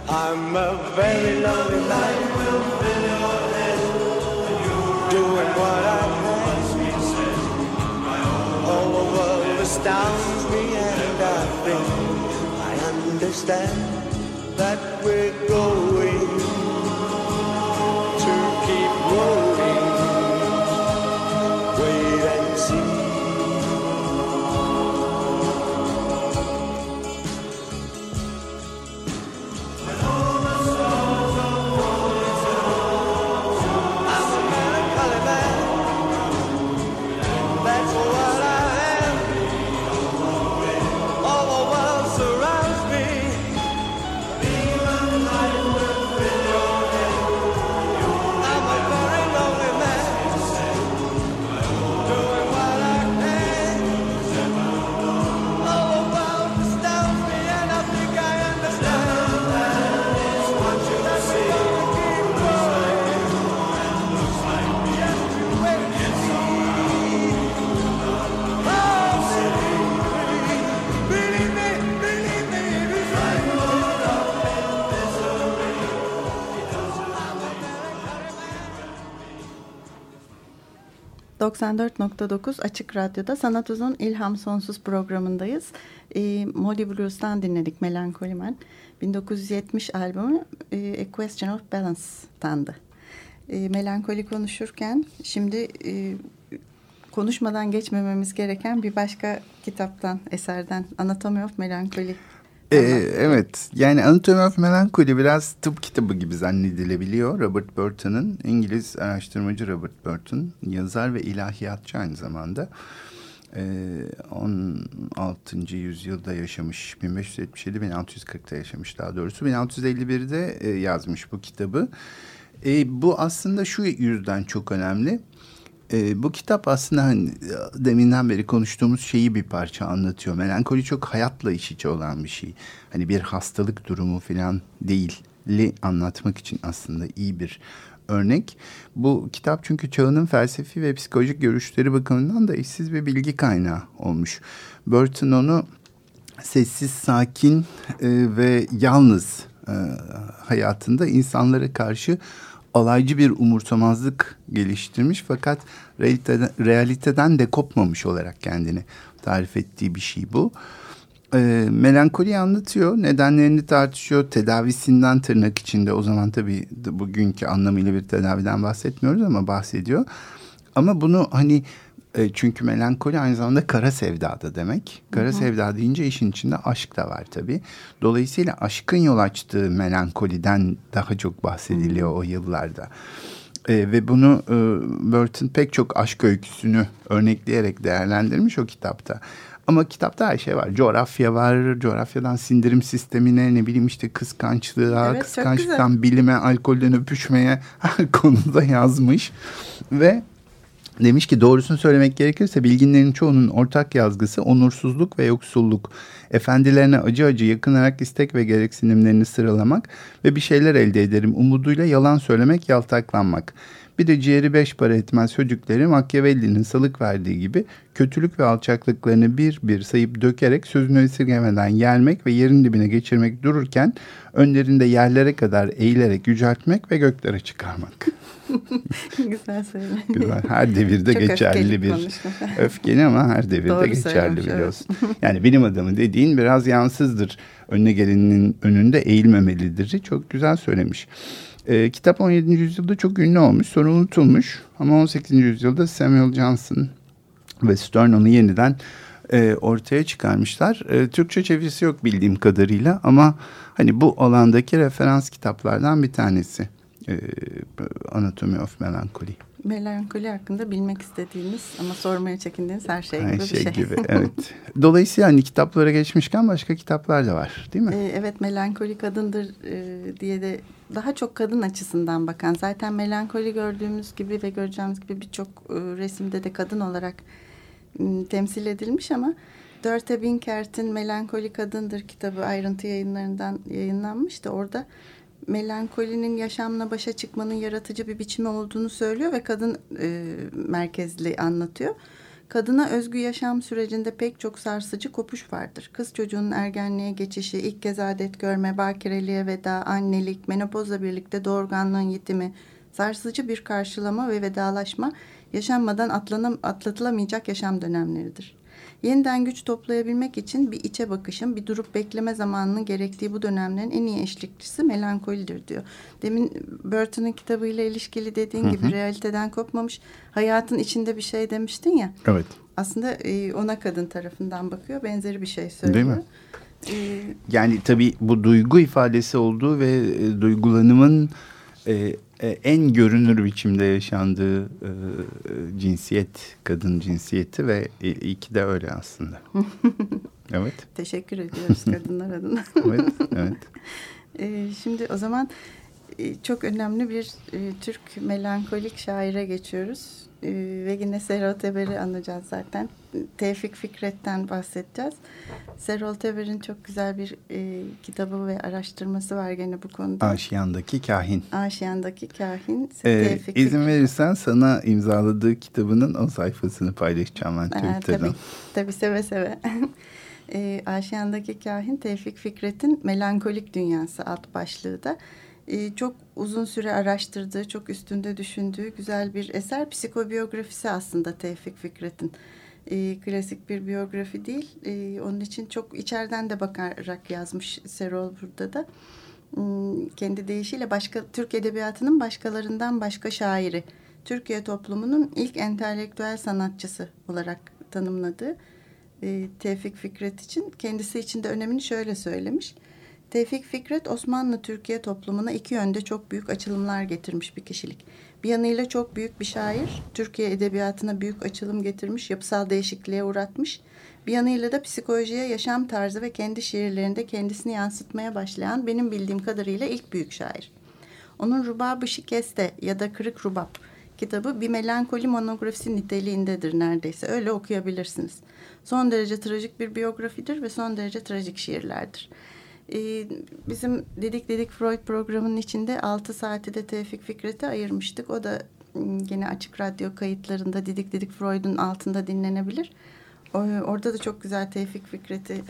I'm a very lonely man. Doing what I. All the world astounds me and I think I understand that we're going 94.9 Açık Radyo'da Sanat Uzun İlham Sonsuz programındayız. E, Molly Blues'tan dinledik Melankoli Man. 1970 albümü e, A Question of Balance'tandı. E, melankoli konuşurken şimdi e, konuşmadan geçmememiz gereken bir başka kitaptan, eserden Anatomy of Melancholy. Ee, evet yani Anatomy of Melancholy biraz tıp kitabı gibi zannedilebiliyor. Robert Burton'ın İngiliz araştırmacı Robert Burton yazar ve ilahiyatçı aynı zamanda. Ee, 16. yüzyılda yaşamış 1577-1640'da yaşamış daha doğrusu 1651'de e, yazmış bu kitabı. E, bu aslında şu yüzden çok önemli. E, bu kitap aslında hani deminden beri konuştuğumuz şeyi bir parça anlatıyor. Melankoli çok hayatla iç içe olan bir şey. Hani bir hastalık durumu falan değil anlatmak için aslında iyi bir örnek. Bu kitap çünkü çağının felsefi ve psikolojik görüşleri bakımından da eşsiz bir bilgi kaynağı olmuş. Burton onu sessiz, sakin e, ve yalnız e, hayatında insanlara karşı alaycı bir umursamazlık geliştirmiş fakat realiteden, realiteden de kopmamış olarak kendini tarif ettiği bir şey bu. E, melankoliyi anlatıyor, nedenlerini tartışıyor, tedavisinden tırnak içinde o zaman tabii bugünkü anlamıyla bir tedaviden bahsetmiyoruz ama bahsediyor. Ama bunu hani e, çünkü melankoli aynı zamanda kara sevda da demek. Kara hı hı. sevda deyince işin içinde aşk da var tabii. Dolayısıyla aşkın yol açtığı melankoliden daha çok bahsediliyor hı. o yıllarda. E, ve bunu e, Burton pek çok aşk öyküsünü örnekleyerek değerlendirmiş o kitapta. Ama kitapta her şey var. Coğrafya var. Coğrafyadan sindirim sistemine ne bileyim işte kıskançlığa, evet, kıskançlıktan bilime, alkolden öpüşmeye *laughs* her konuda yazmış. Ve Demiş ki doğrusunu söylemek gerekirse bilginlerin çoğunun ortak yazgısı onursuzluk ve yoksulluk. Efendilerine acı acı yakınarak istek ve gereksinimlerini sıralamak ve bir şeyler elde ederim umuduyla yalan söylemek, yaltaklanmak. Bir de ciğeri beş para etmez çocukları Machiavelli'nin salık verdiği gibi kötülük ve alçaklıklarını bir bir sayıp dökerek sözünü esirgemeden yermek ve yerin dibine geçirmek dururken önlerinde yerlere kadar eğilerek yüceltmek ve göklere çıkarmak. *laughs* Güzel söyle. Güzel. Her devirde Çok geçerli bir konuşma. öfkeli ama her devirde Doğru geçerli biliyorsun. *laughs* yani bilim adamı dediğin biraz yansızdır. Önüne gelenin önünde eğilmemelidir. Çok güzel söylemiş. E, kitap 17. yüzyılda çok ünlü olmuş, sonra unutulmuş. Ama 18. yüzyılda Samuel Johnson ve Stern onu yeniden e, ortaya çıkarmışlar. E, Türkçe çevirisi yok bildiğim kadarıyla ama hani bu alandaki referans kitaplardan bir tanesi. E, Anatomy of Melancholy. Melankoli hakkında bilmek istediğiniz ama sormaya çekindiğiniz her şey her gibi şey bir şey. gibi *laughs* evet. Dolayısıyla hani kitaplara geçmişken başka kitaplar da var değil mi? Ee, evet melankoli kadındır e, diye de daha çok kadın açısından bakan zaten melankoli gördüğümüz gibi ve göreceğimiz gibi birçok e, resimde de kadın olarak m, temsil edilmiş ama Dörte Binkert'in Melankoli Kadındır kitabı ayrıntı yayınlarından yayınlanmıştı. Orada melankolinin yaşamla başa çıkmanın yaratıcı bir biçimi olduğunu söylüyor ve kadın e, merkezli anlatıyor. Kadına özgü yaşam sürecinde pek çok sarsıcı kopuş vardır. Kız çocuğunun ergenliğe geçişi, ilk kez adet görme, bakireliğe veda, annelik, menopozla birlikte doğurganlığın yitimi, sarsıcı bir karşılama ve vedalaşma yaşanmadan atlanam, atlatılamayacak yaşam dönemleridir. Yeniden güç toplayabilmek için bir içe bakışın, bir durup bekleme zamanının gerektiği bu dönemlerin en iyi eşlikçisi melankolidir diyor. Demin Burton'un kitabıyla ilişkili dediğin Hı hı. gibi realiteden kopmamış, hayatın içinde bir şey demiştin ya. Evet. Aslında e, ona kadın tarafından bakıyor. Benzeri bir şey söylüyor. Değil mi? E, Yani tabii bu duygu ifadesi olduğu ve e, duygulanımın e, e, en görünür biçimde yaşandığı e, e, cinsiyet, kadın cinsiyeti ve e, iyi ki de öyle aslında. *laughs* evet, teşekkür ediyoruz kadınlar adına. *laughs* evet, evet. *laughs* E, şimdi o zaman e, çok önemli bir e, Türk melankolik şaire geçiyoruz. E, ve yine Serol Teber'i anacağız zaten. Tevfik Fikret'ten bahsedeceğiz. Serol Teber'in çok güzel bir e, kitabı ve araştırması var gene bu konuda. Aşiyan'daki kahin. Aşiyan'daki kahin Ee, Tevfik izin Fikret. verirsen sana imzaladığı kitabının o sayfasını paylaşacağım ben Aa, Twitter'dan. tabii, tabii seve seve. *laughs* e, Aşiyan'daki kahin Tevfik Fikret'in Melankolik Dünyası alt başlığı da e, çok uzun süre araştırdığı, çok üstünde düşündüğü güzel bir eser. Psikobiyografisi aslında Tevfik Fikret'in. E, klasik bir biyografi değil. E, onun için çok içeriden de bakarak yazmış Serol burada da. Hmm, Kendi deyişiyle başka Türk edebiyatının başkalarından başka şairi. Türkiye toplumunun ilk entelektüel sanatçısı olarak tanımladığı e, Tevfik Fikret için kendisi için de önemini şöyle söylemiş. Tevfik Fikret Osmanlı Türkiye toplumuna iki yönde çok büyük açılımlar getirmiş bir kişilik. Bir yanıyla çok büyük bir şair, Türkiye edebiyatına büyük açılım getirmiş, yapısal değişikliğe uğratmış. Bir yanıyla da psikolojiye, yaşam tarzı ve kendi şiirlerinde kendisini yansıtmaya başlayan benim bildiğim kadarıyla ilk büyük şair. Onun Rubab-ı Şikeste ya da Kırık Rubab kitabı bir melankoli monografisi niteliğindedir neredeyse. Öyle okuyabilirsiniz. Son derece trajik bir biyografidir ve son derece trajik şiirlerdir. Ee, bizim Dedik Dedik Freud programının içinde 6 saati de Tevfik Fikret'e ayırmıştık. O da m, gene açık radyo kayıtlarında Dedik Dedik Freud'un altında dinlenebilir. O, orada da çok güzel Tevfik Fikret'i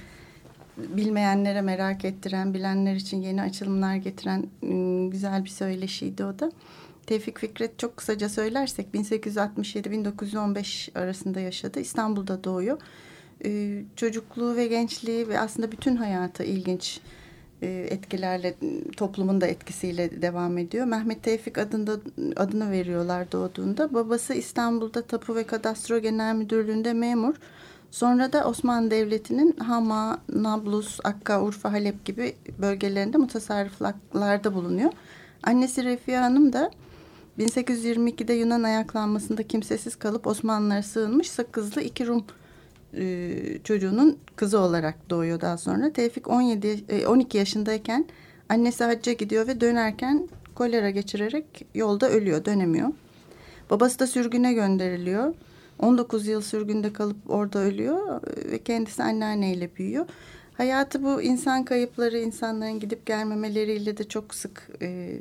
bilmeyenlere merak ettiren, bilenler için yeni açılımlar getiren m, güzel bir söyleşiydi o da. Tevfik Fikret çok kısaca söylersek 1867-1915 arasında yaşadı. İstanbul'da doğuyor. Ee, çocukluğu ve gençliği ve aslında bütün hayatı ilginç e, etkilerle toplumun da etkisiyle devam ediyor. Mehmet Tevfik adında adını veriyorlar doğduğunda. Babası İstanbul'da Tapu ve Kadastro Genel Müdürlüğü'nde memur. Sonra da Osmanlı Devleti'nin Hama, Nablus, Akka, Urfa, Halep gibi bölgelerinde mutasarrıflarda bulunuyor. Annesi Refia Hanım da 1822'de Yunan ayaklanmasında kimsesiz kalıp Osmanlılara sığınmış sakızlı iki Rum e, çocuğunun kızı olarak doğuyor daha sonra. Tevfik 17 e, 12 yaşındayken annesi hacca gidiyor ve dönerken kolera geçirerek yolda ölüyor, dönemiyor. Babası da sürgüne gönderiliyor. 19 yıl sürgünde kalıp orada ölüyor e, ve kendisi anneanneyle büyüyor. Hayatı bu insan kayıpları, insanların gidip gelmemeleriyle de çok sık e,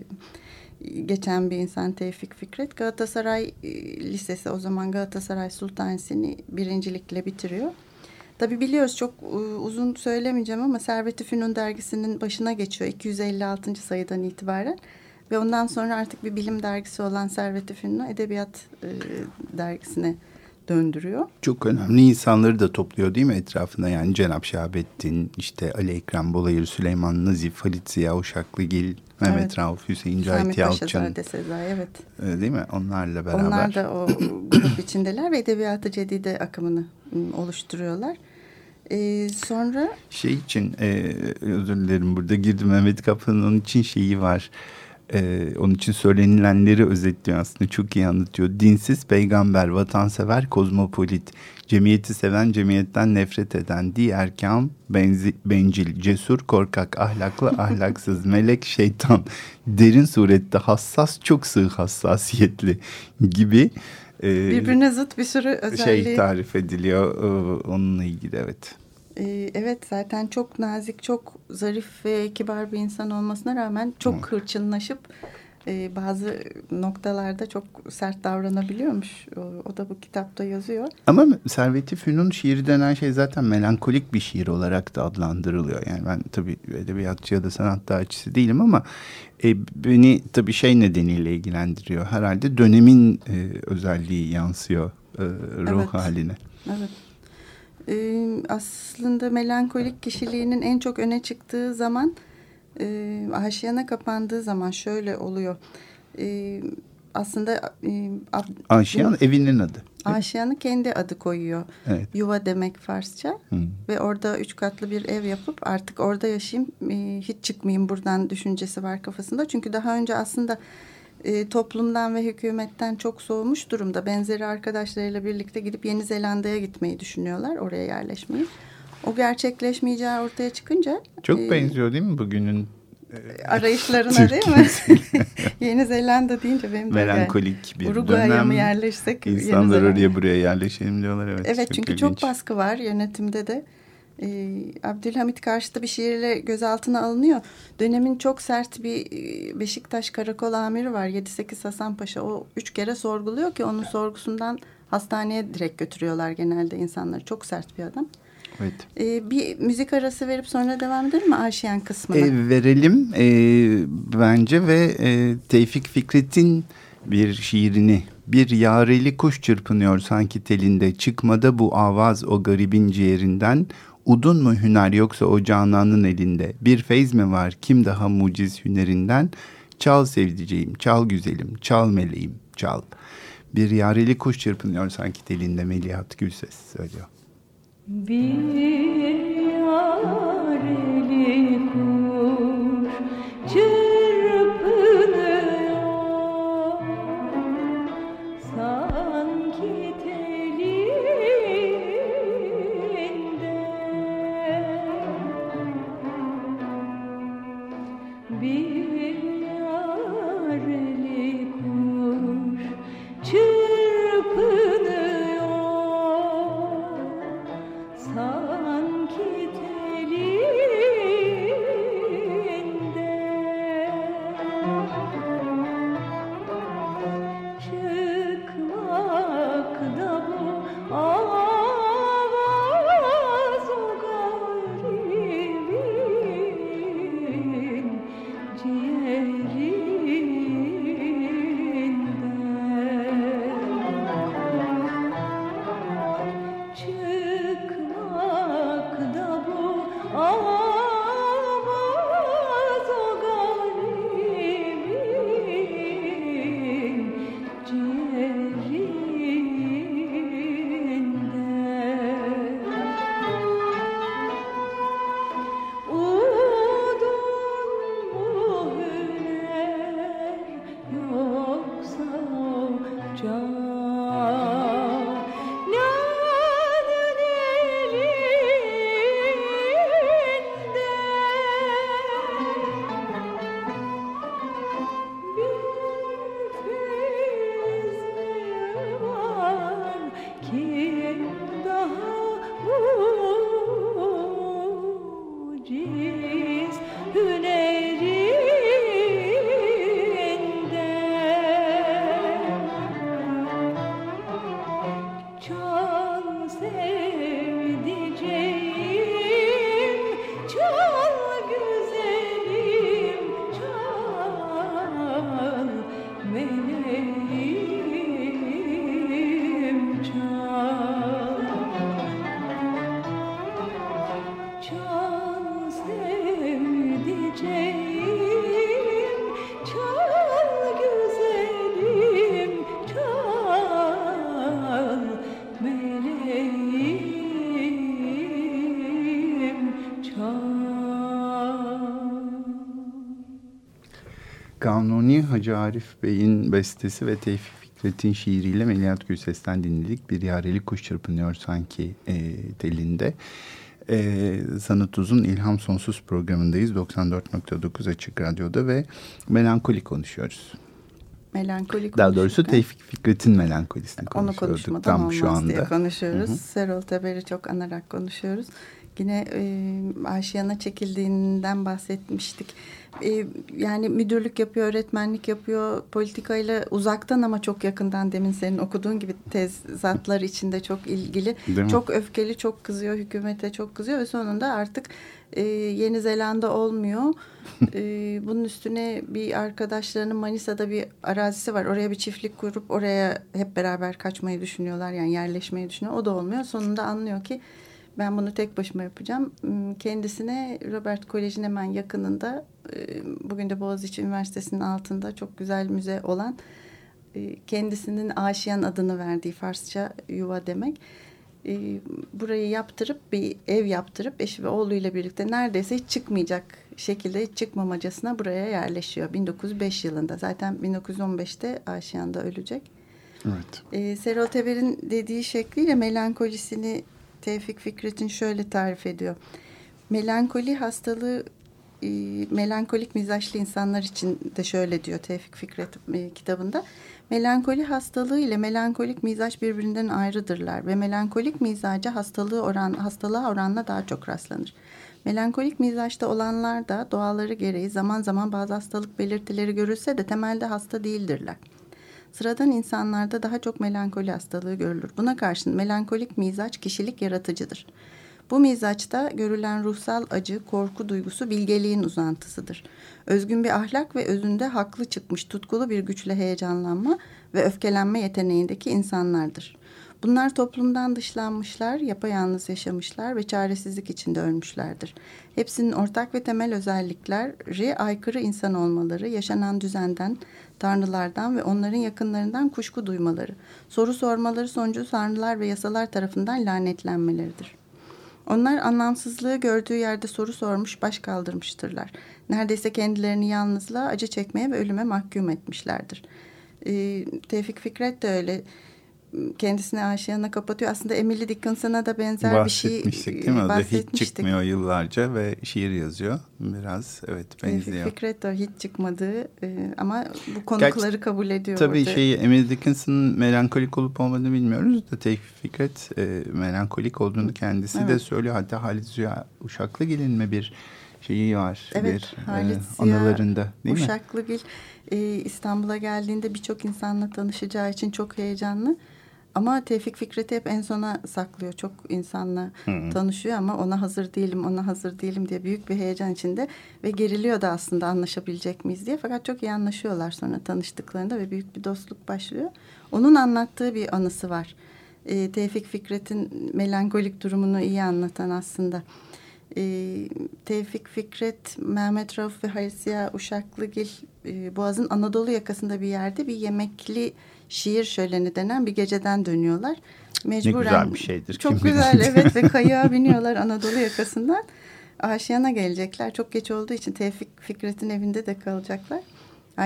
geçen bir insan Tevfik Fikret. Galatasaray e, Lisesi o zaman Galatasaray Sultanisi'ni birincilikle bitiriyor. Tabi biliyoruz çok e, uzun söylemeyeceğim ama Servet-i Fünun dergisinin başına geçiyor 256. sayıdan itibaren. Ve ondan sonra artık bir bilim dergisi olan Servet-i Fünun'u Edebiyat e, dergisine döndürüyor. Çok önemli insanları da topluyor değil mi etrafında? Yani Cenap Şahabettin, işte Ali Ekrem Bolayır, Süleyman Nazif, Halit Ziya Uşaklıgil, Mehmet Evet. Rauf, Hüseyin Sami Cahit Yalçın. Paşazade Sezai evet. Öyle Değil mi? Onlarla beraber. Onlar da o grup içindeler ve edebiyatı cedide akımını ım, oluşturuyorlar. Ee, sonra Şey için e, özür dilerim burada girdim Mehmet Kapı'nın onun için şeyi var. E, onun için söylenilenleri özetliyor aslında çok iyi anlatıyor. Dinsiz peygamber, vatansever, kozmopolit, cemiyeti seven, cemiyetten nefret eden, diğer kam, benzi, bencil, cesur, korkak, ahlaklı, *laughs* ahlaksız, melek, şeytan, derin surette hassas, çok sığ hassasiyetli gibi e, birbirine zıt bir sürü özelliği. şey tarif ediliyor e, onunla ilgili evet. Ee, evet zaten çok nazik, çok zarif ve kibar bir insan olmasına rağmen çok Evet. hırçınlaşıp e, bazı noktalarda çok sert davranabiliyormuş. O, o da bu kitapta yazıyor. Ama Servet-i Fünun şiiri denen şey zaten melankolik bir şiir olarak da adlandırılıyor. Yani ben tabii edebiyatçı ya da sanat tarihçisi değilim ama e, beni tabii şey nedeniyle ilgilendiriyor. Herhalde dönemin e, özelliği yansıyor e, ruh Evet. haline. Evet. Ee, aslında melankolik kişiliğinin en çok öne çıktığı zaman e, aşiyana kapandığı zaman şöyle oluyor. E, aslında e, Ab- Aşiyan evinin adı. Aşiyan'ı kendi adı koyuyor. Evet. Yuva demek Farsça. Hı. Ve orada üç katlı bir ev yapıp artık orada yaşayayım, e, hiç çıkmayayım buradan düşüncesi var kafasında. Çünkü daha önce aslında e, toplumdan ve hükümetten çok soğumuş durumda. Benzeri arkadaşlarıyla birlikte gidip Yeni Zelanda'ya gitmeyi düşünüyorlar, oraya yerleşmeyi. O gerçekleşmeyeceği ortaya çıkınca... Çok e, benziyor değil mi bugünün *laughs* Arayışlarına değil mi? *laughs* Yeni Zelanda deyince benim de melankolik bir Uruguay'a dönem. mı yerleşsek? İnsanlar oraya buraya yerleşelim diyorlar. Evet, Evet çünkü ilginç. çok baskı var yönetimde de. Ee, Abdülhamit karşıtı bir şiirle gözaltına alınıyor. Dönemin çok sert bir e, Beşiktaş karakol amiri var 7-8 Hasan Paşa. O üç kere sorguluyor ki onun sorgusundan hastaneye direkt götürüyorlar genelde insanları. Çok sert bir adam. Evet. Ee, bir müzik arası verip sonra devam edelim mi Aşiyan kısmına? E, verelim e, bence ve e, Tevfik Fikret'in bir şiirini bir yareli kuş çırpınıyor sanki telinde çıkmada bu avaz o garibin ciğerinden udun mu hüner yoksa o cananın elinde? Bir feyz mi var? Kim daha muciz hünerinden? Çal sevdiceğim çal güzelim çal meleğim çal. Bir yareli kuş çırpınıyor sanki telinde Melihat Gülses söylüyor. Bir yareli kuş Hacı Arif Bey'in bestesi ve Tevfik Fikret'in şiiriyle Melihat Gülses'ten dinledik. Bir yareli kuş çırpınıyor sanki e, telinde. E, Sanat Uzun İlham Sonsuz programındayız. 94.9 Açık Radyo'da ve melankoli konuşuyoruz. Melankoli Daha doğrusu Tevfik Fikret'in melankolisini Onu konuşuyorduk konuşmadan tam olmaz şu anda. diye konuşuyoruz. Hı hı. Serol Teber'i çok anarak konuşuyoruz. Yine e, Aşiyan'a çekildiğinden bahsetmiştik. E, yani müdürlük yapıyor, öğretmenlik yapıyor, politikayla uzaktan ama çok yakından demin senin okuduğun gibi tezatlar içinde çok ilgili. Çok öfkeli, çok kızıyor, hükümete çok kızıyor ve sonunda artık e, Yeni Zelanda olmuyor. e, bunun üstüne bir arkadaşlarının Manisa'da bir arazisi var. Oraya bir çiftlik kurup oraya hep beraber kaçmayı düşünüyorlar. Yani yerleşmeyi düşünüyor. O da olmuyor. Sonunda anlıyor ki ben bunu tek başıma yapacağım. Hmm, Kendisine Robert Kolej'in hemen yakınında e, bugün de Boğaziçi Üniversitesi'nin altında çok güzel müze olan e, kendisinin Aşiyan adını verdiği Farsça yuva demek. E, Burayı yaptırıp bir ev yaptırıp eşi ve oğluyla birlikte neredeyse hiç çıkmayacak şekilde hiç çıkmamacasına buraya yerleşiyor. 1905 yılında zaten 1915'te Aşiyan'da ölecek. Evet. E, Serol Teber'in dediği şekliyle melankolisini Tevfik Fikret'in şöyle tarif ediyor. Melankoli hastalığı e, melankolik mizaçlı insanlar için de şöyle diyor Tevfik Fikret e, kitabında. Melankoli hastalığı ile melankolik mizaç birbirinden ayrıdırlar ve melankolik mizaca hastalığı oran hastalığa oranla daha çok rastlanır. Melankolik mizaçta olanlar da doğaları gereği zaman zaman bazı hastalık belirtileri görülse de temelde hasta değildirler. Sıradan insanlarda daha çok melankoli hastalığı görülür. Buna karşın melankolik mizaç kişilik yaratıcıdır. Bu mizaçta görülen ruhsal acı, korku duygusu bilgeliğin uzantısıdır. Özgün bir ahlak ve özünde haklı çıkmış tutkulu bir güçle heyecanlanma ve öfkelenme yeteneğindeki insanlardır. Bunlar toplumdan dışlanmışlar, yapayalnız yaşamışlar ve çaresizlik içinde ölmüşlerdir. Hepsinin ortak ve temel özellikleri aykırı insan olmaları, yaşanan düzenden, tanrılardan ve onların yakınlarından kuşku duymaları, soru sormaları sonucu tanrılar ve yasalar tarafından lanetlenmeleridir. Onlar anlamsızlığı gördüğü yerde soru sormuş, baş kaldırmıştırlar. Neredeyse kendilerini yalnızlığa, acı çekmeye ve ölüme mahkum etmişlerdir. Ee, Tevfik Fikret de öyle kendisini aşığına kapatıyor. Aslında Emily Dickinson'a da benzer bir şey Bahsetmiştik değil mi? Da hiç bahsetmiştik. çıkmıyor yıllarca ve şiir yazıyor. Biraz evet benziyor. Fikret de hiç çıkmadığı e, ama bu konukları kabul ediyor. Tabii orada. şeyi Emily Dickinson'ın melankolik olup olmadığını bilmiyoruz da Tevfik Fikret e, melankolik olduğunu kendisi de Evet. söylüyor. Hatta Halit Ziya Uşaklıgil'in mi bir şeyi var. Evet, bir, Halit e, anılarında değil mi? Uşaklıgil e, İstanbul'a geldiğinde birçok insanla tanışacağı için çok heyecanlı. Ama Tevfik Fikret'i hep en sona saklıyor. Çok insanla tanışıyor ama ona hazır değilim, ona hazır değilim diye büyük bir heyecan içinde. Ve geriliyor da aslında anlaşabilecek miyiz diye. Fakat çok iyi anlaşıyorlar sonra tanıştıklarında ve büyük bir dostluk başlıyor. Onun anlattığı bir anısı var. E, Tevfik Fikret'in melankolik durumunu iyi anlatan aslında. E, Tevfik Fikret, Mehmet Rauf ve Halisiye Uşaklıgil e, Boğaz'ın Anadolu yakasında bir yerde bir yemekli şiir şöleni denen bir geceden dönüyorlar. Mecburen, güzel bir şeydir, Çok bilir. güzel evet ve *laughs* kayığa biniyorlar Anadolu yakasından. Aşiyan'a gelecekler. Çok geç olduğu için Tevfik Fikret'in evinde de kalacaklar.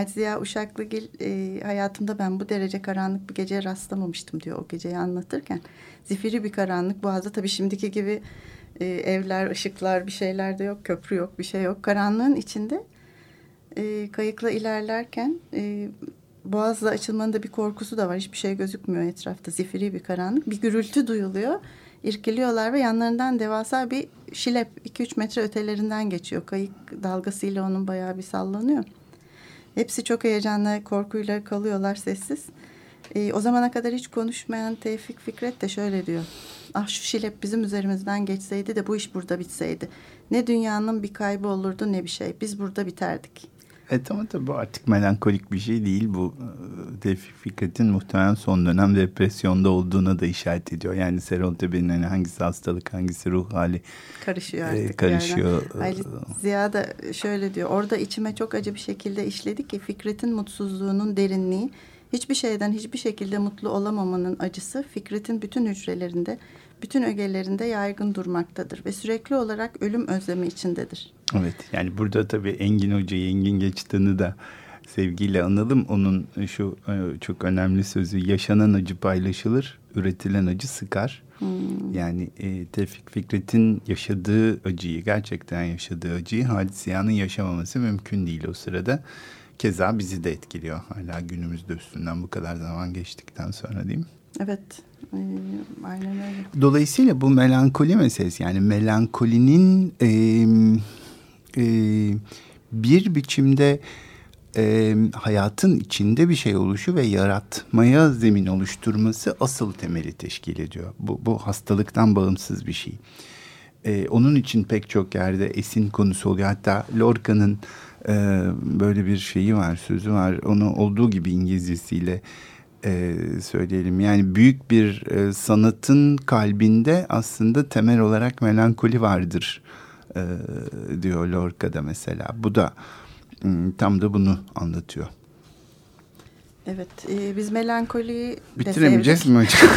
Ziya Uşaklıgil e, hayatımda ben bu derece karanlık bir geceye rastlamamıştım diyor o geceyi anlatırken. Zifiri bir karanlık boğazda tabii şimdiki gibi e, evler, ışıklar bir şeyler de yok, köprü yok, bir şey yok. Karanlığın içinde e, kayıkla ilerlerken e, boğazla açılmanın da bir korkusu da var. Hiçbir şey gözükmüyor etrafta. Zifiri bir karanlık. Bir gürültü duyuluyor. İrkiliyorlar ve yanlarından devasa bir şilep 2-3 metre ötelerinden geçiyor. Kayık dalgasıyla onun bayağı bir sallanıyor. Hepsi çok heyecanla, korkuyla kalıyorlar sessiz. E, o zamana kadar hiç konuşmayan Tevfik Fikret de şöyle diyor. Ah şu şilep bizim üzerimizden geçseydi de bu iş burada bitseydi. Ne dünyanın bir kaybı olurdu ne bir şey. Biz burada biterdik. Evet ama tabii bu artık melankolik bir şey değil. Bu e, Tevfik Fikret'in muhtemelen son dönem depresyonda olduğuna da işaret ediyor. Yani Serol Tepe'nin hani hangisi hastalık hangisi ruh hali Karışıyor e, artık. karışıyor. Yani. Ali Ziya da şöyle diyor. Orada içime çok acı bir şekilde işledi ki Fikret'in mutsuzluğunun derinliği hiçbir şeyden hiçbir şekilde mutlu olamamanın acısı Fikret'in bütün hücrelerinde, bütün ögelerinde yaygın durmaktadır ve sürekli olarak ölüm özlemi içindedir. Evet yani burada tabii Engin Hoca'yı, Engin Geçtan'ı da sevgiyle analım. Onun şu e, çok önemli sözü yaşanan acı paylaşılır, üretilen acı sıkar. Hmm. Yani e, Tevfik Fikret'in yaşadığı acıyı, gerçekten yaşadığı acıyı Hadisiyan'ın yaşamaması mümkün değil o sırada. Keza bizi de etkiliyor hala günümüzde üstünden bu kadar zaman geçtikten sonra değil mi? Evet, e, öyle. Dolayısıyla bu melankoli meselesi yani melankolinin e, e, bir biçimde e, hayatın içinde bir şey oluşu ve yaratmaya zemin oluşturması asıl temeli teşkil ediyor. Bu, bu hastalıktan bağımsız bir şey. E, onun için pek çok yerde esin konusu oluyor. Hatta Lorca'nın e, böyle bir şeyi var, sözü var. Onu olduğu gibi İngilizcesiyle e, söyleyelim. Yani büyük bir e, sanatın kalbinde aslında temel olarak melankoli vardır e, diyor Lorca'da mesela. Bu da Hmm, tam da bunu anlatıyor. Evet, e, biz melankoliyi Bitiremeyeceğiz mi hocam?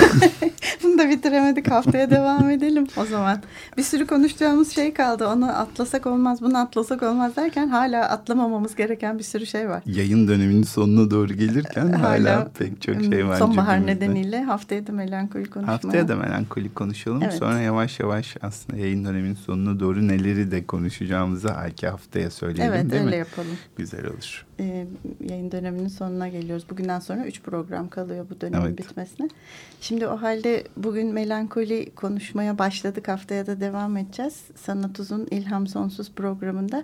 *laughs* Bunu da bitiremedik. Haftaya devam edelim o zaman. Bir sürü konuşacağımız şey kaldı. Onu atlasak olmaz, bunu atlasak olmaz derken hala atlamamamız gereken bir sürü şey var. Yayın döneminin sonuna doğru gelirken hala, hala pek çok şey var. Sonbahar nedeniyle haftaya da melankoli konuşmaya. Haftaya da melankoli konuşalım. Evet. Sonra yavaş yavaş aslında yayın döneminin sonuna doğru neleri de konuşacağımızı belki haftaya söyleyelim evet, değil mi? Evet öyle yapalım. Güzel olur. Ee, yayın döneminin sonuna geliyoruz. Bugünden sonra üç program kalıyor bu dönemin evet. bitmesine. Şimdi o halde bugün melankoli konuşmaya başladık. Haftaya da devam edeceğiz. Sanat Uzun İlham Sonsuz programında.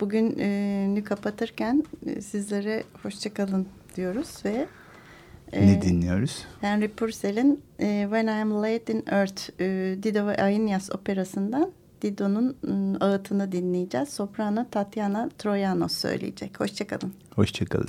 Bugün e, kapatırken e, sizlere hoşçakalın diyoruz ve e, ne dinliyoruz? Henry Purcell'in e, When I Am Late in Earth e, Dido ve Aeneas operasından Dido'nun ağıtını dinleyeceğiz. Soprano Tatiana Troyanos söyleyecek. Hoşçakalın. Hoşçakalın.